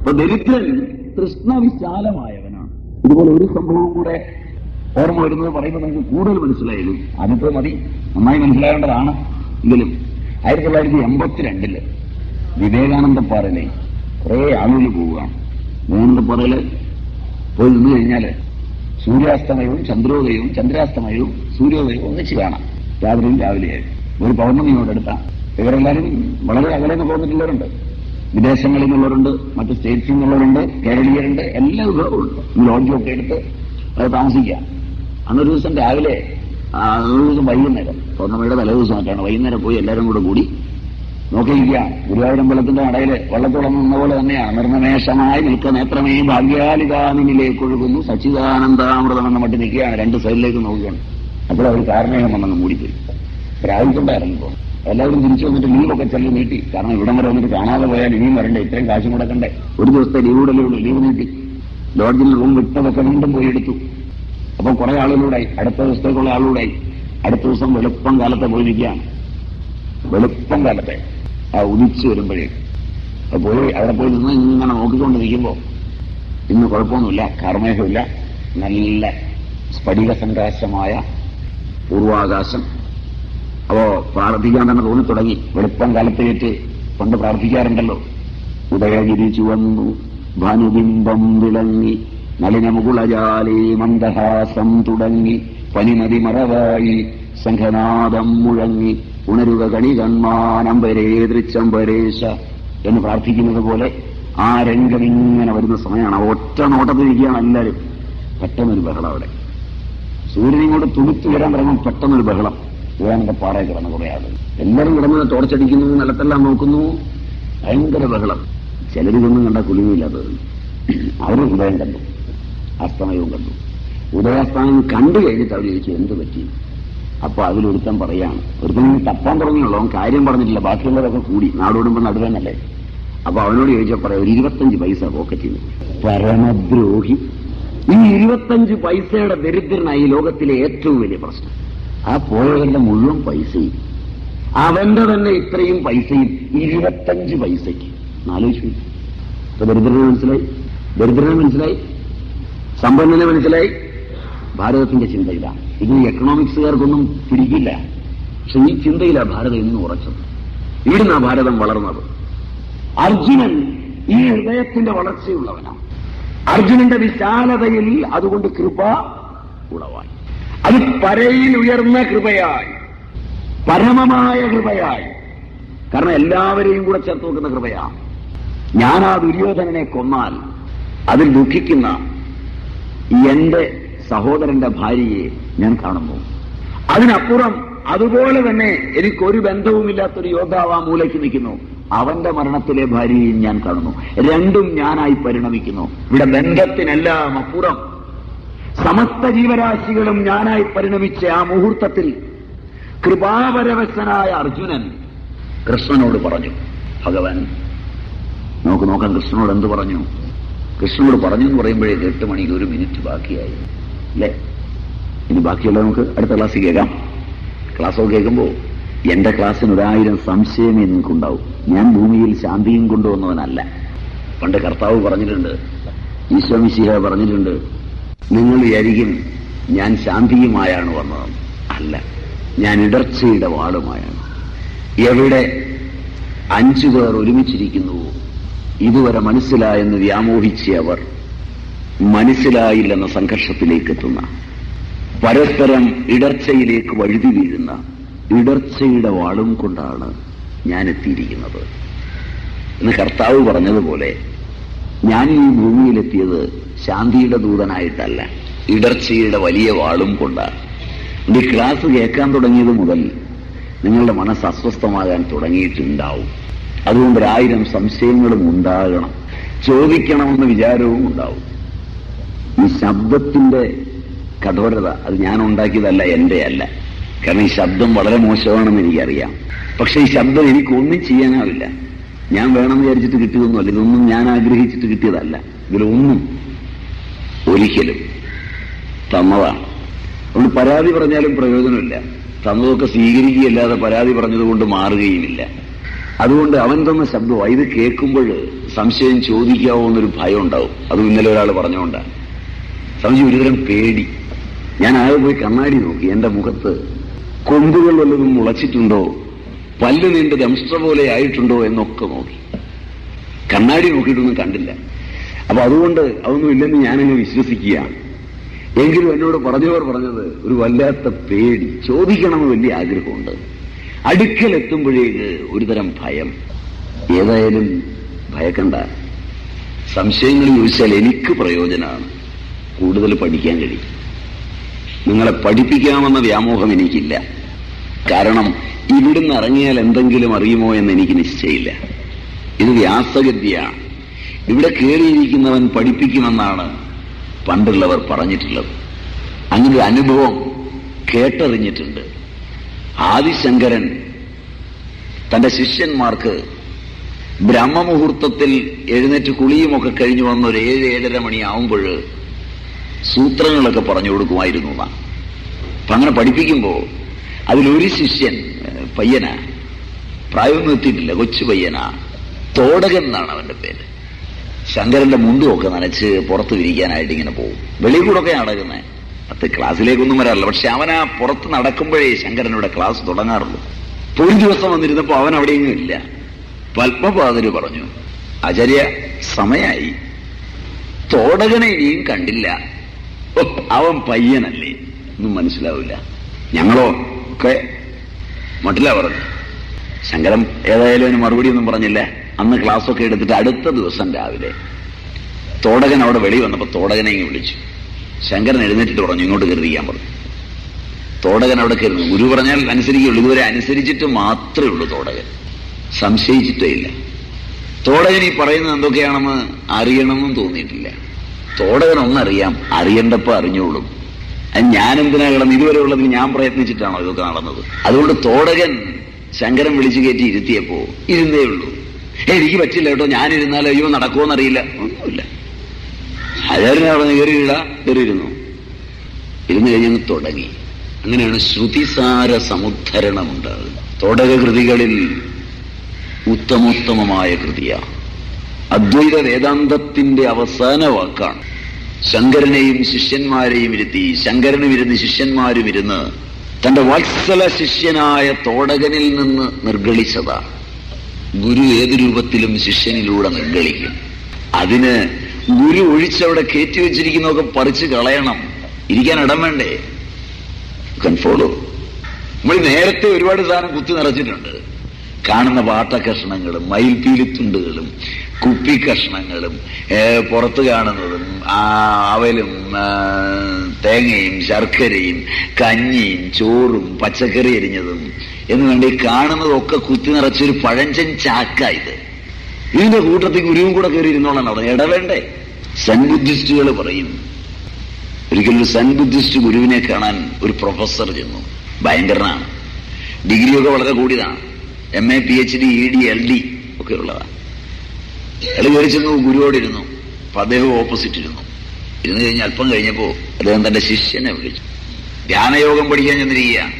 അപ്പൊ ദരിദ്രൻ തൃഷ്ണ വിശാലമായവനാണ് ഇതുപോലെ ഒരു സംഭവം കൂടെ ഓർമ്മ വരുന്നത് പറയുമ്പോൾ നമുക്ക് കൂടുതൽ മനസ്സിലായാലും അതിപ്പോ മതി. നന്നായി മനസ്സിലാകേണ്ടതാണ്. എങ്കിലും ആയിരത്തി തൊള്ളായിരത്തി എൺപത്തിരണ്ടിൽ വിവേകാനന്ദപ്പാറയിലെ കുറെ ആളുകൾ പോവുകയാണ്. വിവേകാനന്ദപ്പാറയിൽ പോയി നിന്ന് കഴിഞ്ഞാൽ സൂര്യാസ്തമയവും ചന്ദ്രോദയവും ചന്ദ്രാസ്തമയവും സൂര്യോദയവും ഒന്നിച്ച് കാണാം. രാത്രിയും രാവിലെയായി ഒരു പൗർണമിയോട് അടുത്താണ് ഇവരെല്ലാവരും വളരെ അകലെ നിന്ന് പോന്നിട്ടുള്ളവരുണ്ട് വിദേശങ്ങളിൽ നിന്നുള്ളവരുണ്ട് മറ്റ് സ്റ്റേറ്റ്സിൽ നിന്നുള്ളവരുണ്ട് കേരളീയരുണ്ട് എല്ലാ വിഭവവും ഉണ്ട് ലോഡ്ജൊക്കെ എടുത്ത് അത് താമസിക്കാം അന്നൊരു ദിവസം രാവിലെ ഒരു ദിവസം വൈകുന്നേരം. പൗർണമിയുടെ തലേ ദിവസമായിട്ടാണ് വൈകുന്നേരം പോയി എല്ലാവരും കൂടെ കൂടി നോക്കിയിരിക്കുക. ഗുരുവായൂരമ്പലത്തിന്റെ നടയിൽ വള്ളത്തോളം നിന്ന പോലെ തന്നെയാണ്. നിർമ്മമേഷമായി നിൽക്ക നേത്രമേ ഭാഗ്യാലികാമിനിലേക്ക് ഒഴുകുന്നു സച്ചിദാനന്ദാമൃതം എന്ന മട്ടി നിൽക്കുകയാണ്. രണ്ട് സൈഡിലേക്ക് നോക്കുകയാണ് അപ്പോൾ അവർ കാരണേഹം വന്നങ്ങ് മൂടിപ്പോയി. ഇറങ്ങിപ്പോ എല്ലാവരും തിരിച്ചു വന്നിട്ട് ലീവൊക്കെ ചെല്ലു നീട്ടി. കാരണം ഇവിടം വരെ വന്നിട്ട് കാണാതെ പോയാൽ ഇനിയും വരണ്ടേ. ഇത്രയും കാശും മുടക്കണ്ടേ ഒരു ദിവസത്തെ ലീവ് കൂടെ ഉള്ളൂ. ലീവ് നീട്ടി. ലോഡ്ജിൽ റൂം വിട്ടതൊക്കെ വീണ്ടും പോയി എടുത്തു. അപ്പൊ കുറെ ആളുകളൂടായി. അടുത്ത ദിവസത്തേക്കുള്ള ആളുകൂടായി അടുത്ത ദിവസം വെളുപ്പം കാലത്തെ പോയിരിക്കുകയാണ്. വെളുപ്പം കാലത്തെ. ആ ഉദിച്ചു വരുമ്പോഴേ. അപ്പൊ പോയി അവിടെ പോയി നിന്ന് ഇങ്ങനെ നോക്കിക്കൊണ്ടിരിക്കുമ്പോ ഇന്ന് കുഴപ്പമൊന്നുമില്ല കർമ്മേഹമില്ല നല്ല സ്ഫടിക സന്താശമായ പൂർവാകാശം. അപ്പോ പ്രാർത്ഥിക്കാൻ തന്നെ തോന്നി തുടങ്ങി വെളുപ്പം കാലത്തേറ്റ് കൊണ്ട് പ്രാർത്ഥിക്കാറുണ്ടല്ലോ. ഉദയഗിരി ചുവന്നു ഭാനുബിംബം വിളങ്ങി നളിനമുകുളജാലി മന്ദഹാസം തുടങ്ങി പനിമതി മറവായി സംഘനാദം മുഴങ്ങി ഉണരുക കണികൺമാനമ്പരേ തൃച്ചമ്പരേശ എന്ന് പ്രാർത്ഥിക്കുന്നത് പോലെ ആ രംഗം ഇങ്ങനെ വരുന്ന സമയമാണ്. ഒറ്റ നോട്ടത്തിരിക്കുകയാണ് എല്ലാവരും. പെട്ടെന്നൊരു ബഹളം അവിടെ. സൂര്യൻ ഇങ്ങോട്ട് തുണിത്തു വരാൻ തുടങ്ങും പെട്ടെന്നൊരു ബഹളം. വിവേകാനന്ദ പാറയിൽ കിടന്ന് കുറെ ആളുകൾ. എല്ലാവരും കിടന്ന് ടോർച്ചടിക്കുന്നു നിലത്തെല്ലാം നോക്കുന്നു. ഭയങ്കര ബഹളം. ചിലരിതൊന്നും കണ്ട കുലുങ്ങില്ലാത്തത് അവരും ഹൃദയം കണ്ടു. അസ്തമയവും കണ്ടു. ഉദയാസ്തമയം കണ്ടു കഴിഞ്ഞിട്ട് അവർ ചോദിച്ചു എന്ത് പറ്റി? അപ്പൊ അതിലൊരുത്തൻ പറയാണ് ഒരുത്തൻ തപ്പാൻ തുടങ്ങിയുള്ളൂ. അവൻ കാര്യം പറഞ്ഞിട്ടില്ല. ബാക്കിയുള്ളവരൊക്കെ കൂടി. നാടോടുമ്പോൾ നടുവനല്ലേ അപ്പൊ അവനോട് ചോദിച്ചാൽ പറയാം ഒരു ഇരുപത്തഞ്ച് പൈസ പോക്കറ്റിൽ പരമദ്രോഹി. ഈ ഇരുപത്തഞ്ച് പൈസയുടെ ദരിദ്രനായി ലോകത്തിലെ ഏറ്റവും വലിയ പ്രശ്നം. ആ പോയവന്റെ മുഴുവൻ പൈസയും അവന്റെ തന്നെ ഇത്രയും പൈസയും ഇരുപത്തഞ്ച് പൈസയ്ക്ക്. ആലോചിച്ചു ഇപ്പൊ ദരിദ്രനെ മനസ്സിലായി? ദരിദ്രനെ മനസ്സിലായി? സമ്പന്നനെ മനസ്സിലായി? ഭാരതത്തിന്റെ ചിന്തയില്ല ഇത്. എക്കണോമിക്സുകാർക്കൊന്നും പിടിക്കില്ല പക്ഷെ ഈ ചിന്തയില്ല ഭാരതം ഇന്ന് ഉറച്ചത്. ഇവിടുന്നാ ഭാരതം വളർന്നത്. അർജുനൻ ഈ ഹൃദയത്തിന്റെ വളർച്ചയുള്ളവനാണ്. അർജുനന്റെ വിശാലതയിൽ അതുകൊണ്ട് കൃപ ഉളവായി. അത് പരയിൽ ഉയർന്ന കൃപയായി. പരമമായ കൃപയായി. കാരണം എല്ലാവരെയും കൂടെ ചേർത്ത് വെക്കുന്ന കൃപയാണ്. ഞാൻ ആ ദുര്യോധനനെ കൊന്നാൽ അതിൽ ദുഃഖിക്കുന്ന എന്റെ സഹോദരന്റെ ഭാര്യയെ ഞാൻ കാണുന്നു. അതിനപ്പുറം അതുപോലെ തന്നെ എനിക്കൊരു ബന്ധവുമില്ലാത്തൊരു യോദ്ധാവ് ആ മൂലയ്ക്ക് നിൽക്കുന്നു. അവന്റെ മരണത്തിലെ ഭാര്യയും ഞാൻ കാണുന്നു. രണ്ടും ഞാനായി പരിണമിക്കുന്നു. ഇവിടെ ബന്ധത്തിനെല്ലാം അപ്പുറം സമസ്ത ജീവരാശികളും ഞാനായി പരിണമിച്ച ആ മുഹൂർത്തത്തിൽ കൃപാപരവശനായ അർജുനൻ കൃഷ്ണനോട് പറഞ്ഞു ഭഗവാൻ നോക്ക് നോക്കാം കൃഷ്ണനോട് എന്ത് പറഞ്ഞു? കൃഷ്ണനോട് പറഞ്ഞു എന്ന് പറയുമ്പോഴേ എട്ട് മണിക്ക് ഒരു മിനിറ്റ് ബാക്കിയായി. അല്ലേ? ഇനി ബാക്കിയുള്ള നമുക്ക് അടുത്ത ക്ലാസ്സിൽ കേൾക്കാം. ക്ലാസ്സൊക്കെ കേൾക്കുമ്പോൾ എന്റെ ക്ലാസ്സിന് ഒരായിരം സംശയമേ നിങ്ങൾക്കുണ്ടാവും. ഞാൻ ഭൂമിയിൽ ശാന്തിയും കൊണ്ടുവന്നവനല്ല. പണ്ട് കർത്താവ് പറഞ്ഞിട്ടുണ്ട് ഈശ്വമിശിഹ പറഞ്ഞിട്ടുണ്ട് നിങ്ങൾ വിചാരിക്കും ഞാൻ ശാന്തിയുമായാണ് വന്നത്. അല്ല ഞാൻ ഇടർച്ചയുടെ വാളുമായാണ്. എവിടെ അഞ്ചു പേർ ഒരുമിച്ചിരിക്കുന്നുവോ ഇതുവരെ മനസ്സിലായെന്ന് വ്യാമോഹിച്ച അവർ മനസ്സിലായില്ലെന്ന സംഘർഷത്തിലേക്കെത്തുന്ന പരസ്പരം ഇടർച്ചയിലേക്ക് വഴുതി വീഴുന്ന ഇടർച്ചയുടെ വാളും കൊണ്ടാണ് ഞാൻ എത്തിയിരിക്കുന്നത്. എന്ന് കർത്താവ് പറഞ്ഞതുപോലെ ഞാൻ ഈ ഭൂമിയിലെത്തിയത് ശാന്തിയുടെ ദൂതനായിട്ടല്ല ഇടർച്ചയുടെ വലിയ വാളും കൊണ്ടാണ്. ഈ ക്ലാസ് കേൾക്കാൻ തുടങ്ങിയത് മുതൽ നിങ്ങളുടെ മനസ്സ് അസ്വസ്ഥമാകാൻ തുടങ്ങിയിട്ടുണ്ടാവും. അതുകൊണ്ട് ഒരായിരം സംശയങ്ങളും ഉണ്ടാകണം ചോദിക്കണമെന്ന വിചാരവും ഉണ്ടാവും. ഈ ശബ്ദത്തിന്റെ കഠോരത അത് ഞാൻ ഉണ്ടാക്കിയതല്ല എന്റെ അല്ല. കാരണം ഈ ശബ്ദം വളരെ മോശമാണെന്ന് എനിക്കറിയാം. പക്ഷെ ഈ ശബ്ദം എനിക്കൊന്നും ചെയ്യാനാവില്ല. ഞാൻ വേണമെന്ന് വിചാരിച്ചിട്ട് കിട്ടിയതൊന്നുമല്ല ഇതൊന്നും ഞാൻ ആഗ്രഹിച്ചിട്ട് കിട്ടിയതല്ല. ഇതിലൊന്നും ഒരിക്കലും. തന്നതാണ് അതുകൊണ്ട് പരാതി പറഞ്ഞാലും പ്രയോജനമില്ല. തന്നതൊക്കെ സ്വീകരിക്കുകയല്ലാതെ പരാതി പറഞ്ഞതുകൊണ്ട് മാറുകയുമില്ല. അതുകൊണ്ട് അവൻ തന്ന ശബ്ദമാണ് ഇത് കേൾക്കുമ്പോൾ സംശയം ചോദിക്കാവോ എന്നൊരു ഭയം ഉണ്ടാവും അതും ഇന്നലെ ഒരാൾ പറഞ്ഞുകൊണ്ടാണ്. സംശയം ഒരുതരം പേടി. ഞാൻ ആകെ പോയി കണ്ണാടി നോക്കി. എന്റെ മുഖത്ത് കൊമ്പുകൾ വല്ലതും മുളച്ചിട്ടുണ്ടോ? പല്ല് നീണ്ട് ദംഷ്ട്ര പോലെ ആയിട്ടുണ്ടോ എന്നൊക്കെ നോക്കി. കണ്ണാടി നോക്കിയിട്ടൊന്നും കണ്ടില്ല. അപ്പൊ അതുകൊണ്ട് അതൊന്നും ഇല്ലെന്ന് ഞാനങ്ങ് വിശ്വസിക്കുകയാണ്. എങ്കിലും എന്നോട് പറഞ്ഞവർ പറഞ്ഞത് ഒരു വല്ലാത്ത പേടി ചോദിക്കണമെന്ന് വലിയ ആഗ്രഹമുണ്ട്. അടുക്കലെത്തുമ്പോഴേക്ക് ഒരുതരം ഭയം. ഏതായാലും ഭയക്കണ്ട. സംശയങ്ങൾ ചോദിച്ചാൽ എനിക്ക് പ്രയോജനമാണ്. കൂടുതൽ പഠിക്കാൻ കഴിയും. നിങ്ങളെ പഠിപ്പിക്കാമെന്ന വ്യാമോഹം എനിക്കില്ല. കാരണം ഇവിടുന്ന് ഇറങ്ങിയാൽ എന്തെങ്കിലും അറിയുമോ എന്ന് എനിക്ക് നിശ്ചയില്ല ഇത് വ്യാസഗദ്യയാണ് ഇവിടെ കയറിയിരിക്കുന്നവൻ പഠിപ്പിക്കുമെന്നാണ് പണ്ടുള്ളവർ പറഞ്ഞിട്ടുള്ളത്. അങ്ങനെ ഒരു അനുഭവം കേട്ടറിഞ്ഞിട്ടുണ്ട്. ആദിശങ്കരൻ തന്റെ ശിഷ്യന്മാർക്ക് ബ്രഹ്മമുഹൂർത്തത്തിൽ എഴുന്നേറ്റ് കുളിയുമൊക്കെ കഴിഞ്ഞു വന്ന ഒരു ഏഴ് ഏഴര മണിയാവുമ്പോൾ സൂത്രങ്ങളൊക്കെ പറഞ്ഞു കൊടുക്കുമായിരുന്നു എന്നാണ്. അപ്പൊ അങ്ങനെ പഠിപ്പിക്കുമ്പോൾ അതിലൊരു ശിഷ്യൻ പയ്യന പ്രായമൊന്നും എത്തിയിട്ടില്ല കൊച്ചു പയ്യന തോടകൻ എന്നാണ് അവന്റെ പേര്. ശങ്കരന്റെ മുണ്ടുമൊക്കെ നനച്ച് പുറത്ത് വിരിക്കാനായിട്ട് ഇങ്ങനെ പോകും വെളിയിൽ കൂടെ ഒക്കെ നടക്കുന്നത് അത് ക്ലാസ്സിലേക്കൊന്നും വരാറില്ല. പക്ഷെ അവനാ പുറത്ത് നടക്കുമ്പോഴേ ശങ്കരനോട് ക്ലാസ് തുടങ്ങാറുള്ളൂ. തൊഴിൽ ദിവസം വന്നിരുന്നപ്പോ അവൻ അവിടെയെങ്കിലും ഇല്ല. പത്മപാതിര് പറഞ്ഞു ആചാര്യ സമയായി. തോടകനെ ഇനിയും കണ്ടില്ല. അവൻ പയ്യനല്ലേ. ഒന്നും മനസ്സിലാവില്ല. ഞങ്ങളോ ഒക്കെ? മട്ടില്ല പറഞ്ഞു ശങ്കരം ഏതായാലും അതിന് മറുപടി ഒന്നും പറഞ്ഞില്ല. അന്ന് ക്ലാസ്സൊക്കെ എടുത്തിട്ട് അടുത്ത ദിവസം രാവിലെ തോടകൻ അവിടെ വെളി വന്നപ്പോൾ തോടകനെ വിളിച്ചു. ശങ്കരൻ എഴുന്നേറ്റിട്ട് പറഞ്ഞു ഇങ്ങോട്ട് കരുതിക്കാൻ പറഞ്ഞു. തോടകൻ അവിടെ കരുതുന്നു ഗുരു പറഞ്ഞാൽ അനുസരിക്കുള്ളൂ ഇതുവരെ അനുസരിച്ചിട്ട് മാത്രമേ ഉള്ളൂ തോടകൻ. സംശയിച്ചിട്ടേ ഇല്ല. തോടകൻ ഈ പറയുന്നത് എന്തൊക്കെയാണെന്ന് അറിയണമെന്നും തോന്നിയിട്ടില്ല. തോടകൻ ഒന്നറിയാം അറിയേണ്ടപ്പോൾ അറിഞ്ഞോളും. അത് ഞാൻ എന്തിനാ കിടന്ന് ഇതുവരെ ഉള്ളതിന് ഞാൻ പ്രയത്നിച്ചിട്ടാണോ ഇതൊക്കെ നടന്നത്? അതുകൊണ്ട് തോടകൻ ശങ്കരൻ വിളിച്ചു കയറ്റി ഇരുത്തിയപ്പോ ഇരുന്നേ ഉള്ളൂ. "ഏയ്, എനിക്ക് പറ്റില്ല കേട്ടോ. ഞാനിരുന്നാൽ അയ്യോ നടക്കുമെന്നറിയില്ല ഒന്നുമില്ല. ആചാര്യനെ അവിടെ കയറിയില്ല കയറിയിരുന്നു. ഇരുന്ന് കഴിഞ്ഞ് തുടങ്ങി. അങ്ങനെയാണ് ശ്രുതിസാര സമുദ്ധരണം ഉണ്ടാകുന്നത് തോടക കൃതികളിൽ ഉത്തമോത്തമമായ കൃതിയ. അദ്വൈത വേദാന്തത്തിന്റെ അവസാന വാക്കാണ്. ശങ്കരനെയും ശിഷ്യന്മാരെയും ഇരുത്തി ശങ്കരനും ഇരുന്ന് ശിഷ്യന്മാരും ഇരുന്ന് തന്റെ വത്സല ശിഷ്യനായ തോടകനിൽ നിന്ന് നിർഗളിച്ചതാണ് ഗുരു ഏത് രൂപത്തിലും ശിഷ്യനിലൂടെ നിർഗളിക്കും. അതിന് ഗുരു ഒഴിച്ചവിടെ കയറ്റി വെച്ചിരിക്കുന്നതൊക്കെ പറിച്ചു കളയണം. ഇരിക്കാൻ ഇടം വേണ്ടേ? കൺഫോളോ നമ്മൾ നേരത്തെ ഒരുപാട് സാധനം കുത്തി നിറച്ചിട്ടുണ്ട്. കാണുന്ന പാട്ട കഷ്ണങ്ങളും മയിൽപീലിത്തുണ്ടുകളും കുപ്പി കഷ്ണങ്ങളും പുറത്തു കാണുന്നതും അവലും തേങ്ങയും ശർക്കരയും കഞ്ഞിയും ചോറും പച്ചക്കറി എരിഞ്ഞതും എന്ന് വേണ്ടി കാണുന്നതൊക്കെ കുത്തി നിറച്ചൊരു പഴഞ്ചൻ ചാക്ക ഇത്. ഇതിന്റെ കൂട്ടത്തിൽ ഗുരുവും കൂടെ കയറി ഇരുന്നോളാണ് അവിടെ. ഇടവേണ്ടേ സൺബുദ്ധിസ്റ്റുകൾ പറയും. ഒരിക്കലും ഒരു സെൻ ബുദ്ധിസ്റ്റ് ഗുരുവിനെ കാണാൻ ഒരു പ്രൊഫസർ ചെന്നു. ഭയങ്കരനാണ്. ഡിഗ്രിയൊക്കെ വളരെ കൂടിയതാണ്. M A P H D E D L D ഒക്കെ ഉള്ളതാണ് അയാൾ കയറി ചെന്നു ഗുരുവോടിരുന്നു അപ്പൊ അദ്ദേഹം ഓപ്പോസിറ്റ് ഇരുന്നു. ഇരുന്ന് കഴിഞ്ഞ് അല്പം കഴിഞ്ഞപ്പോ അദ്ദേഹം തന്റെ ശിഷ്യനെ വിളിച്ചു. ധ്യാനയോഗം പഠിക്കാൻ ചെന്നിരിക്കുകയാണ്.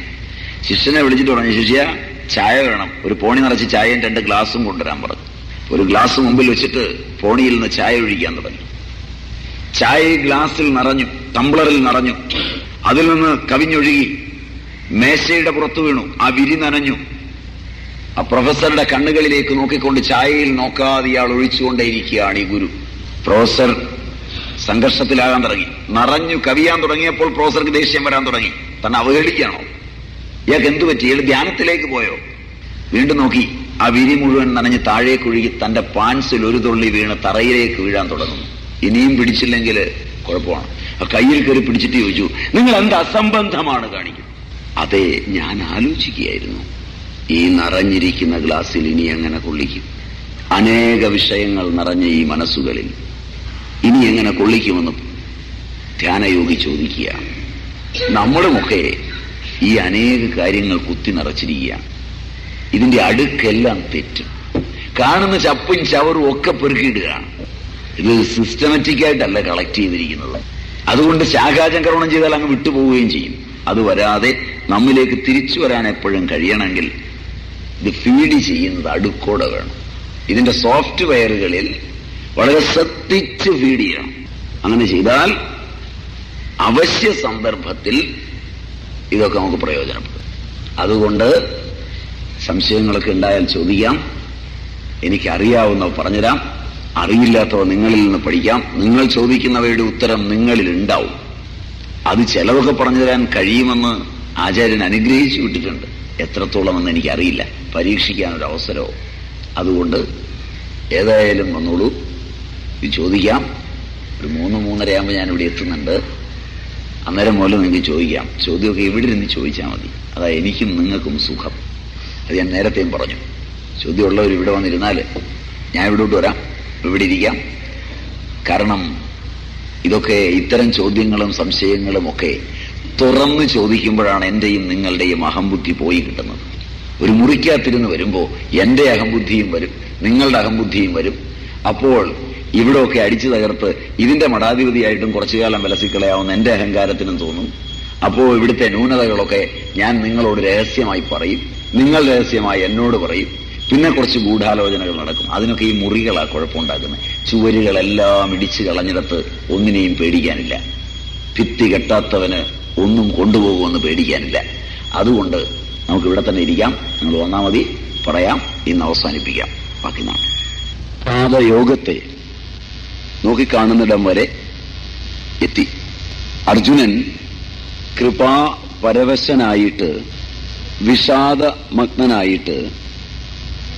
ശിഷ്യനെ വിളിച്ചിട്ട് പറഞ്ഞു ശിഷ്യ ചായ വേണം. ഒരു പോണി നിറച്ച് ചായയും രണ്ട് ഗ്ലാസും കൊണ്ടുവരാൻ പറഞ്ഞു. ഒരു ഗ്ലാസ് മുമ്പിൽ വെച്ചിട്ട് പോണിയിൽ നിന്ന് ചായ ഒഴിക്കാൻ തുടങ്ങി. ചായ ഗ്ലാസിൽ നിറഞ്ഞു ടംബ്ലറിൽ നിറഞ്ഞു. അതിൽ നിന്ന് കവിഞ്ഞൊഴുകി മേശയുടെ പുറത്തു വീണു. ആ വിരി നനഞ്ഞു. ആ പ്രൊഫസറുടെ കണ്ണുകളിലേക്ക് നോക്കിക്കൊണ്ട് ചായയിൽ നോക്കാതെ ഇയാൾ ഒഴിച്ചുകൊണ്ടേയിരിക്കുകയാണ് ഈ ഗുരു. പ്രൊഫസർ സംഘർഷത്തിലാകാൻ തുടങ്ങി. നിറഞ്ഞു കവിയാൻ തുടങ്ങിയപ്പോൾ പ്രൊഫസർക്ക് ദേഷ്യം വരാൻ തുടങ്ങി. തന്നെ അവഹേളിക്കുകയാണോ? ഇയാൾക്ക് എന്തു പറ്റി? ഇയാൾ ധ്യാനത്തിലേക്ക് പോയോ? വീണ്ടും നോക്കി. ആ വിരി മുഴുവൻ നനഞ്ഞ് താഴേക്ക് ഒഴുകി തന്റെ പാൻസിൽ ഒരു തുള്ളി വീണ് തറയിലേക്ക് വീഴാൻ തുടങ്ങുന്നു. ഇനിയും പിടിച്ചില്ലെങ്കിൽ കുഴപ്പമാണ്. ആ കയ്യിൽ കയറി പിടിച്ചിട്ട് ചോദിച്ചു നിങ്ങൾ എന്ത് അസംബന്ധമാണ്? കാണിക്കുന്നത് അതെ ഞാൻ ആലോചിക്കുകയായിരുന്നു. ഈ നിറഞ്ഞിരിക്കുന്ന ഗ്ലാസ്സിൽ ഇനി എങ്ങനെ കൊള്ളിക്കും? അനേക വിഷയങ്ങൾ നിറഞ്ഞ ഈ മനസ്സുകളിൽ ഇനി എങ്ങനെ കൊള്ളിക്കുമെന്ന് ധ്യാനയോഗി ചോദിക്കുകയാണ്. നമ്മളുമൊക്കെ ഈ അനേക കാര്യങ്ങൾ കുത്തി നിറച്ചിരിക്കുകയാണ്. ഇതിന്റെ അടുക്കെല്ലാം തെറ്റും. കാണുന്ന ചപ്പും ചവറും ഒക്കെ പെറുക്കിയിടുകയാണ്. ഇത് സിസ്റ്റമാറ്റിക് ആയിട്ടല്ല കളക്ട് ചെയ്തിരിക്കുന്നത്. അതുകൊണ്ട് ശാഖാചംക്രമണം ചെയ്താൽ അങ്ങ് വിട്ടുപോവുകയും ചെയ്യും. അത് വരാതെ നമ്മിലേക്ക് തിരിച്ചു വരാൻ എപ്പോഴും കഴിയണമെങ്കിൽ ഇത് ഫീഡ് ചെയ്യുന്നത് അടുക്കോടെ വേണം. ഇതിന്റെ സോഫ്റ്റ്വെയറുകളിൽ വളരെ ശ്രദ്ധിച്ച് ഫീഡ് ചെയ്യണം. അങ്ങനെ ചെയ്താൽ അവശ്യ സന്ദർഭത്തിൽ ഇതൊക്കെ നമുക്ക് പ്രയോജനപ്പെടും അതുകൊണ്ട് സംശയങ്ങളൊക്കെ ഉണ്ടായാൽ ചോദിക്കാം. എനിക്കറിയാവുന്നവ പറഞ്ഞുതരാം. അറിയില്ലാത്തവ നിങ്ങളിൽ നിന്ന് പഠിക്കാം. നിങ്ങൾ ചോദിക്കുന്നവയുടെ ഉത്തരം നിങ്ങളിൽ ഉണ്ടാവും. അത് ചിലതൊക്കെ പറഞ്ഞു തരാൻ കഴിയുമെന്ന് ആചാര്യൻ അനുഗ്രഹിച്ചു വിട്ടിട്ടുണ്ട്. എത്രത്തോളം എന്ന് എനിക്കറിയില്ല. പരീക്ഷിക്കാൻ ഒരു അവസരവും അതുകൊണ്ട് ഏതായാലും വന്നോളൂ. ചോദിക്കാം. ഒരു മൂന്ന് മൂന്നരയാകുമ്പോൾ ഞാൻ ഇവിടെ എത്തുന്നുണ്ട്. അന്നേരം മുതൽ നിങ്ങൾക്ക് ചോദിക്കാം. ചോദ്യമൊക്കെ എവിടെ ഇരുന്ന് ചോദിച്ചാൽ മതി. അതാ എനിക്കും നിങ്ങൾക്കും സുഖം. അത് ഞാൻ നേരത്തെയും പറഞ്ഞു. ചോദ്യമുള്ളവർ ഇവിടെ വന്നിരുന്നാൽ ഞാൻ ഇവിടോട്ട് വരാം. ഇവിടെ ഇരിക്കാം. കാരണം ഇതൊക്കെ ഇത്തരം ചോദ്യങ്ങളും സംശയങ്ങളും ഒക്കെ തുറന്ന് ചോദിക്കുമ്പോഴാണ് എന്റെയും നിങ്ങളുടെയും അഹംബുദ്ധി പോയി കിട്ടുന്നത്. ഒരു മുറിക്കകത്തിരുന്ന് വരുമ്പോൾ എന്റെ അഹംബുദ്ധിയും വരും നിങ്ങളുടെ അഹംബുദ്ധിയും വരും. അപ്പോൾ ഇവിടെയൊക്കെ അടിച്ചു തകർത്ത് ഇതിന്റെ മഠാധിപതിയായിട്ടും കുറച്ചു കാലം വിലസിക്കളയാവുന്ന എന്റെ അഹങ്കാരത്തിനും തോന്നും. അപ്പോൾ ഇവിടുത്തെ ന്യൂനതകളൊക്കെ ഞാൻ നിങ്ങളോട് രഹസ്യമായി പറയും. നിങ്ങൾ രഹസ്യമായി എന്നോട് പറയും. പിന്നെ കുറച്ച് ഗൂഢാലോചനകൾ നടക്കും. അതിനൊക്കെ ഈ മുറികളാ കുഴപ്പമുണ്ടാക്കുന്നത് ചുവരുകളെല്ലാം ഇടിച്ചു കളഞ്ഞിടത്ത് ഒന്നിനെയും പേടിക്കാനില്ല. ഭിത്തി കെട്ടാത്തവന് ഒന്നും കൊണ്ടുപോകുമെന്ന് പേടിക്കാനില്ല. അതുകൊണ്ട് നമുക്ക് ഇവിടെ തന്നെ ഇരിക്കാം. നിങ്ങൾ ഒന്നാമതി മതി. പറയാം. ഇന്ന് അവസാനിപ്പിക്കാം. ബാക്കി നാം പാദയോഗത്തെ നോക്കിക്കാണുന്നിടം വരെ എത്തി. അർജുനൻ കൃപാ പരവശനായിട്ട് വിഷാദമഗ്നായിട്ട്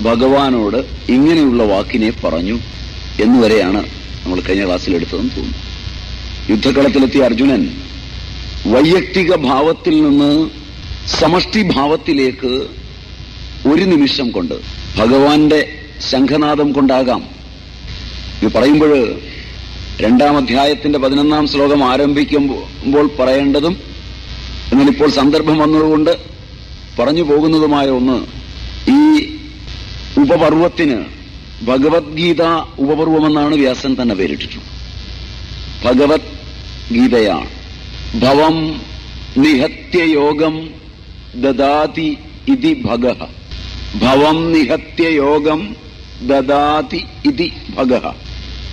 ഭഗവാനോട് ഇങ്ങനെയുള്ള വാക്കിനെ പറഞ്ഞു എന്നുവരെയാണ് നമ്മൾ കഴിഞ്ഞ ക്ലാസ്സിൽ എടുത്തതെന്ന് തോന്നുന്നു. യുദ്ധക്കളത്തിലെത്തിയ അർജുനൻ വൈയക്തിക ഭാവത്തിൽ നിന്ന് സമഷ്ടിഭാവത്തിലേക്ക് ഒരു നിമിഷം കൊണ്ട് ഭഗവാന്റെ ശംഖനാദം കൊണ്ടാകാം. ഇത് പറയുമ്പോൾ രണ്ടാം അധ്യായത്തിന്റെ പതിനൊന്നാം ശ്ലോകം ആരംഭിക്കുമ്പോൾ പറയേണ്ടതും എന്നാൽ ഇപ്പോൾ സന്ദർഭം വന്നതുകൊണ്ട് പറഞ്ഞു പോകുന്നതുമായ ഒന്ന് ഈ ഉപപർവത്തിന് ഭഗവത്ഗീത ഉപപർവമെന്നാണ് വ്യാസൻ തന്നെ പേരിട്ടിട്ടുള്ളത്. ഭഗവത് ഗീതയാണ് ഭവം നിഹത്യ യോഗം ദദാതി ഇതി ഭഗ. ഭവം നിഹത്യ യോഗം ദദാതി ഇതി ഭഗ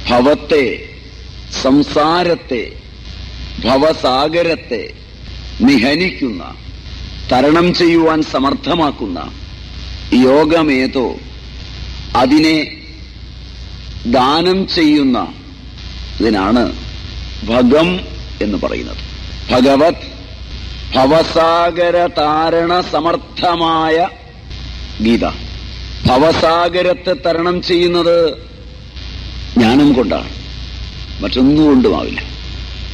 ഭവത്തെ സംസാരത്തെ ഭവസാഗരത്തെ നിഹനിക്കുന്ന തരണം ചെയ്യുവാൻ സമർത്ഥമാക്കുന്ന യോഗമേതോ അതിനെ ദാനം ചെയ്യുന്ന ഇതിനാണ് ഭഗം എന്ന് പറയുന്നത്. ഭഗവത് ഭവസാഗര താരണ സമർത്ഥമായ ഗീത. ഭവസാഗരത്തെ തരണം ചെയ്യുന്നത് ജ്ഞാനം കൊണ്ടാണ്. മറ്റൊന്നും കൊണ്ടുമാവില്ല.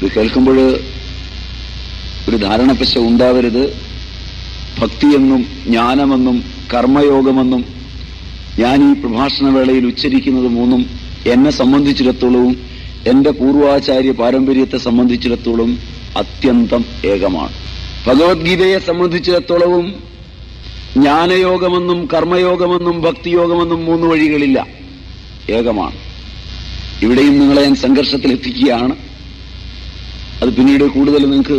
ഇത് കേൾക്കുമ്പോൾ ഒരു ധാരണപ്പശ ഉണ്ടാവരുത്. ഭക്തിയെന്നും ജ്ഞാനമെന്നും കർമ്മയോഗമെന്നും ഞാൻ ഈ പ്രഭാഷണ വേളയിൽ ഉച്ചരിക്കുന്നത് മൂന്നും എന്നെ സംബന്ധിച്ചിടത്തോളവും എന്റെ പൂർവാചാര്യ പാരമ്പര്യത്തെ സംബന്ധിച്ചിടത്തോളം അത്യന്തം ഏകമാണ്. ഭഗവത്ഗീതയെ സംബന്ധിച്ചിടത്തോളവും ജ്ഞാനയോഗമെന്നും കർമ്മയോഗമെന്നും ഭക്തിയോഗമെന്നും മൂന്ന് വഴികളില്ല. ഏകമാണ്. ഇവിടെയും നിങ്ങളെ ഞാൻ സംഘർഷത്തിൽ എത്തിക്കുകയാണ് അത് പിന്നീട് കൂടുതൽ നിങ്ങൾക്ക്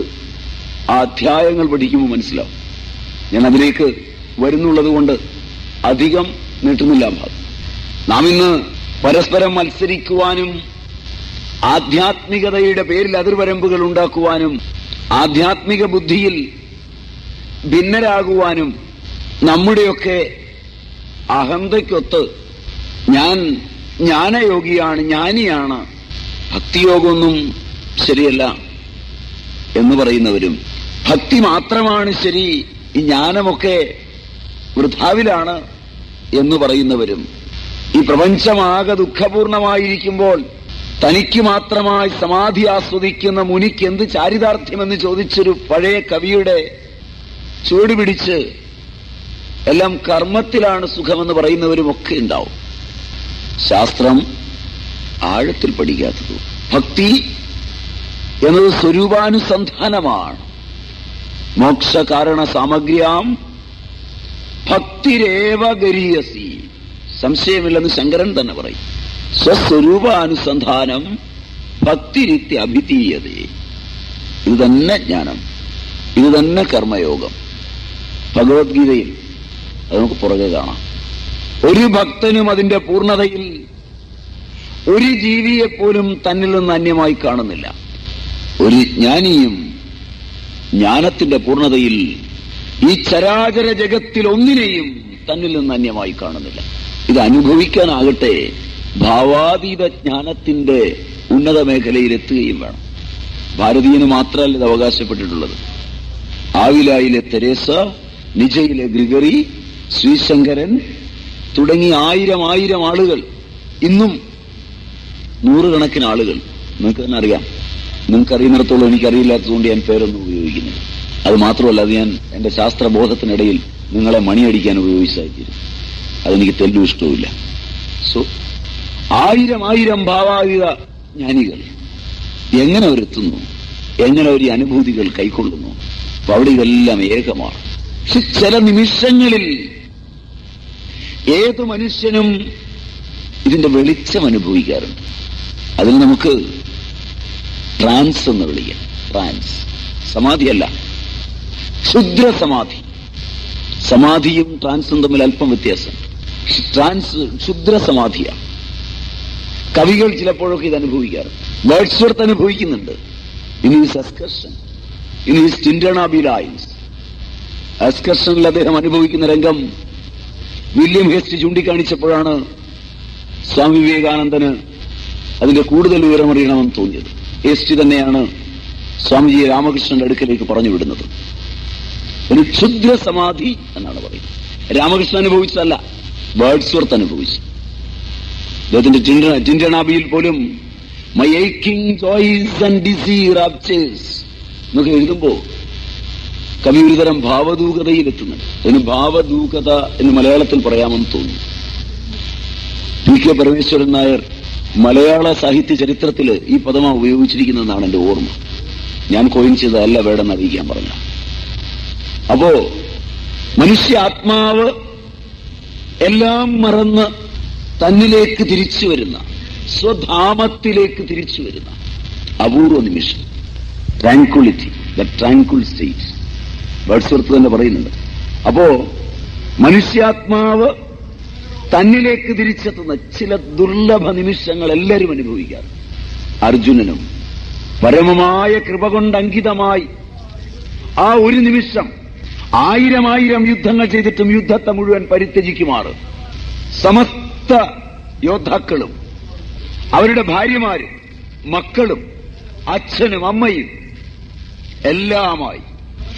ആ അധ്യായങ്ങൾ പഠിക്കുമ്പോൾ മനസ്സിലാവും. ഞാൻ അതിലേക്ക് വരുന്നുള്ളത് കൊണ്ട് അധികം നീട്ടുന്നില്ല ഭാഗം നാം ഇന്ന് പരസ്പരം മത്സരിക്കുവാനും ആധ്യാത്മികതയുടെ പേരിൽ അതിർവരമ്പുകൾ ഉണ്ടാക്കുവാനും ആധ്യാത്മിക ബുദ്ധിയിൽ ഭിന്നരാകുവാനും നമ്മുടെയൊക്കെ അഹന്തയ്ക്കൊത്ത് ഞാൻ ജ്ഞാനയോഗിയാണ് ജ്ഞാനിയാണ്. ഭക്തിയോഗമൊന്നും ശരിയല്ല എന്ന് പറയുന്നവരും. ഭക്തി മാത്രമാണ് ശരി ഈ ജ്ഞാനമൊക്കെ വൃഥാവിലാണ് എന്ന് പറയുന്നവരും. ഈ പ്രപഞ്ചമാകെ ദുഃഖപൂർണമായിരിക്കുമ്പോൾ തനിക്ക് മാത്രമായി സമാധി ആസ്വദിക്കുന്ന മുനിക്ക് എന്ത് ചാരിതാർത്ഥ്യമെന്ന് ചോദിച്ചൊരു പഴയ കവിയുടെ ചുവട് പിടിച്ച് എല്ലാം കർമ്മത്തിലാണ് സുഖമെന്ന് പറയുന്നവരുമൊക്കെ ഉണ്ടാവും. ശാസ്ത്രം ആഴത്തിൽ പഠിക്കാത്തത്. ഭക്തി എന്നത് സ്വരൂപാനുസന്ധാനമാണ്. മോക്ഷകാരണ സാമഗ്രിയാം ഭക്തിരേവ ഗരീയസി. സംശയമില്ലെന്ന് ശങ്കരൻ തന്നെ പറയും. സ്വസ്വരൂപാനുസന്ധാനം ഭക്തിരിത്തി അഭിതീയത. ഇത് തന്നെ ജ്ഞാനം. ഇത് തന്നെ കർമ്മയോഗം. ഭഗവത്ഗീതയിൽ അത് നമുക്ക് പുറകെ കാണാം. ഒരു ഭക്തനും അതിന്റെ പൂർണതയിൽ ഒരു ജീവിയെപ്പോലും തന്നിൽ നിന്ന് അന്യമായി കാണുന്നില്ല. ഒരു ജ്ഞാനിയും ജ്ഞാനത്തിന്റെ പൂർണതയിൽ ഈ ചരാചര ജഗത്തിൽ ഒന്നിനെയും തന്നിൽ നിന്ന് അന്യമായി കാണുന്നില്ല. ഇത് അനുഭവിക്കാനാകട്ടെ ഭാവാതീത ജ്ഞാനത്തിന്റെ ഉന്നത മേഖലയിൽ എത്തുകയും വേണം. ഭാരതീയന് മാത്രമല്ല ഇത് അവകാശപ്പെട്ടിട്ടുള്ളത്. ആവിലായിലെ തെരേസ നിജയിലെ ഗ്രിഗറി ശ്രീശങ്കരൻ തുടങ്ങി ആയിരം ആയിരം ആളുകൾ ഇന്നും നൂറുകണക്കിന് ആളുകൾ. നിങ്ങൾക്ക് തന്നെ അറിയാം. നിങ്ങൾക്ക് അറിയുന്നിടത്തോളം എനിക്കറിയില്ലാത്തതുകൊണ്ട് ഞാൻ പേരൊന്നും ഉപയോഗിക്കുന്നില്ല. അത് മാത്രമല്ല അത് ഞാൻ എന്റെ ശാസ്ത്രബോധത്തിനിടയിൽ നിങ്ങളെ മണിയടിക്കാൻ ഉപയോഗിച്ചായിരുന്നു അതെനിക്ക് തെല്ലും ഇഷ്ടവുമില്ല. സോ ആയിരം ആയിരം ഭാവാതീത ജ്ഞാനികൾ എങ്ങനെ അവരെത്തുന്നു? എങ്ങനെ അവർ അനുഭൂതികൾ കൈക്കൊള്ളുന്നു? അവിടെ ഇതെല്ലാം ഏകമാണ്. ചില നിമിഷങ്ങളിൽ ഏത് മനുഷ്യനും ഇതിന്റെ വെളിച്ചം അനുഭവിക്കാറുണ്ട്. അതിൽ നമുക്ക് ട്രാൻസ് എന്ന് വിളിക്കാം. ട്രാൻസ്. സമാധിയല്ല. ക്ഷുദ്ര സമാധി സമാധിയും ട്രാൻസും തമ്മിൽ അല്പം വ്യത്യാസം ട്രാൻസ് ക്ഷുദ്ര സമാധിയാണ് കവികൾ ചിലപ്പോഴൊക്കെ ഇത് അനുഭവിക്കാറുണ്ട്. വേർഡ്സ്വർത്ത് അനുഭവിക്കുന്നുണ്ട്. In his excursion in his Tintern Abbey lines എസ്കർഷനിൽ അദ്ദേഹം അനുഭവിക്കുന്ന രംഗം വില്യം ഹേസ്റ്റ് ചൂണ്ടിക്കാണിച്ചപ്പോഴാണ് സ്വാമി വിവേകാനന്ദന് അതിന്റെ കൂടുതൽ വിവരമറിയണമെന്ന് തോന്നിയത്. ഹേസ്റ്റ് തന്നെയാണ് സ്വാമിജിയെ രാമകൃഷ്ണന്റെ അടുക്കലേക്ക് പറഞ്ഞു വിടുന്നത്. ഒരു ക്ഷുദ്ര സമാധി എന്നാണ് പറയുന്നത്. രാമകൃഷ്ണൻ അനുഭവിച്ചതല്ല ബേഡ്സ്വർത്ത് അനുഭവിച്ചു. അദ്ദേഹത്തിന്റെ ടിൻഡ- ടിൻഡണാബിയിൽ പോലും my aching joys and dizzy chase എന്നൊക്കെ എഴുതുമ്പോ കവി ഒരുതരം ഭാവദൂകതയിലെത്തുന്നുണ്ട് അതിന് ഭാവദൂകത എന്ന് മലയാളത്തിൽ പറയാമെന്ന് തോന്നുന്നു. പി കെ പരമേശ്വരൻ നായർ മലയാള സാഹിത്യ ചരിത്രത്തിൽ ഈ പദമ ഉപയോഗിച്ചിരിക്കുന്നതെന്നാണ് എന്റെ ഓർമ്മ. ഞാൻ കോയിൻ ചെയ്തതല്ല വേണമെന്ന് അറിയിക്കാൻ പറഞ്ഞ അപ്പോ മനുഷ്യ ആത്മാവ് എല്ലാം മറന്ന് തന്നിലേക്ക് തിരിച്ചു വരുന്ന സ്വധാമത്തിലേക്ക് തിരിച്ചു വരുന്ന അപൂർവ നിമിഷം tranquillity the tranquil state Wordsworth തന്നെ പറയുന്നുണ്ട്. അപ്പോ മനുഷ്യാത്മാവ് തന്നിലേക്ക് തിരിച്ചെത്തുന്ന ചില ദുർലഭ നിമിഷങ്ങൾ എല്ലാവരും അനുഭവിക്കാറ് അർജുനനും പരമമായ കൃപ കൊണ്ട് അങ്കിതമായി ആ ഒരു നിമിഷം ആയിരം ആയിരം യുദ്ധങ്ങൾ ചെയ്തിട്ടും യുദ്ധത്തെ മുഴുവൻ പരിത്യജിക്കുമാറ്. സമസ്ത യോദ്ധാക്കളും അവരുടെ ഭാര്യമാരും മക്കളും അച്ഛനും അമ്മയും എല്ലാമായി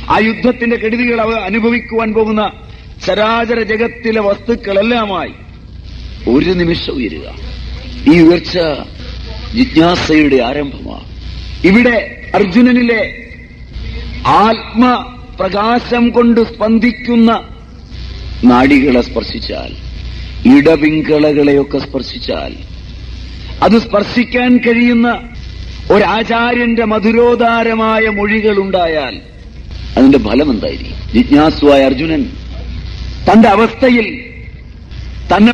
ആ യുദ്ധത്തിന്റെ കെടുതികൾ അവർ അനുഭവിക്കുവാൻ പോകുന്ന ചരാചര ജഗത്തിലെ വസ്തുക്കളെല്ലാമായി ഒരു നിമിഷം ഉയരുക. ഈ ഉയർച്ച ജിജ്ഞാസയുടെ ആരംഭമാണ്. ഇവിടെ അർജുനനിലെ ആത്മപ്രകാശം കൊണ്ട് സ്പന്ദിക്കുന്ന നാടികളെ സ്പർശിച്ചാൽ ഇടപിങ്കളകളെയൊക്കെ സ്പർശിച്ചാൽ അത് സ്പർശിക്കാൻ കഴിയുന്ന ഒരാചാര്യന്റെ മധുരോദാരമായ മൊഴികൾ ഉണ്ടായാൽ അതിന്റെ ഫലം എന്തായിരിക്കും ജിജ്ഞാസുവായ അർജുനൻ തന്റെ അവസ്ഥയിൽ തന്നെ